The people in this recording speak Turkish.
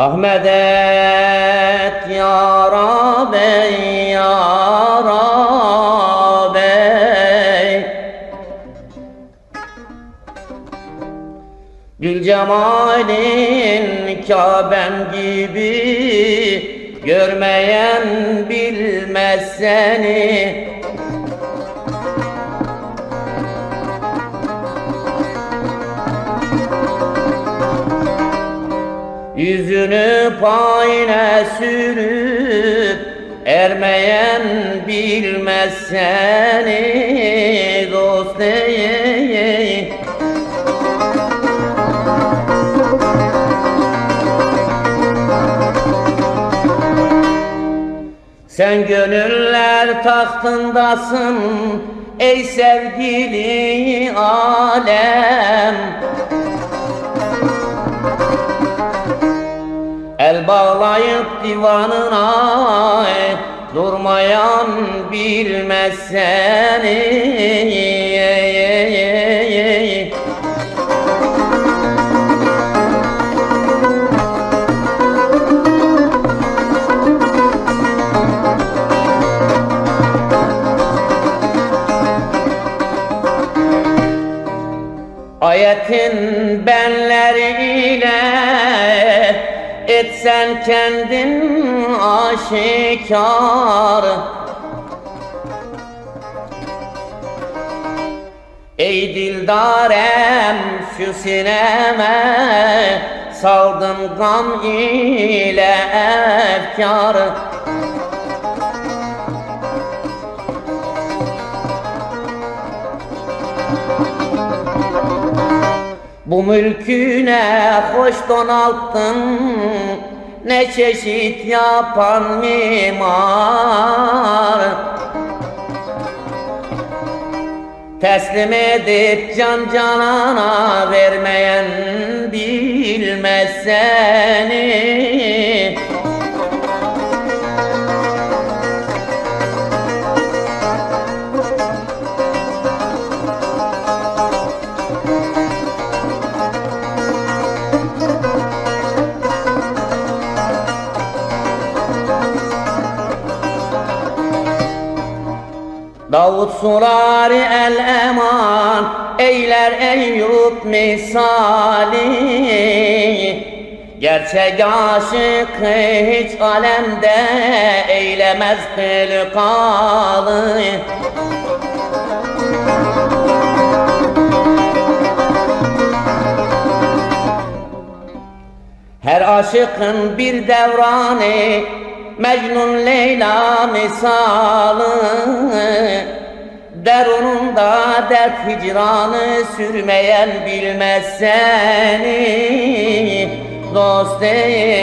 Ahmet et ya Rabbi ya Rabbi Gül cemalin Kabe'm gibi Görmeyen bilmez seni Yüzünü payine sürüp Ermeyen bilmez seni dost Sen gönüller tahtındasın ey sevgili alem bağlayıp divanına durmayan bilmez seni. Ayetin benleriyle etsen kendin aşikar. Ey dildarem şu sineme saldım gam ile efkar Bu mülküne hoş donalttın Ne çeşit yapan mimar? Teslim edip can canana vermeyen bilmez Davut surar el eman eyler Eyüp misali. Gerçek aşık hiç alemde eylemez hılkalı Her aşıkın bir devranı Mecnun Leyla misalı dert hicranı sürmeyen bilmez seni. Dost ey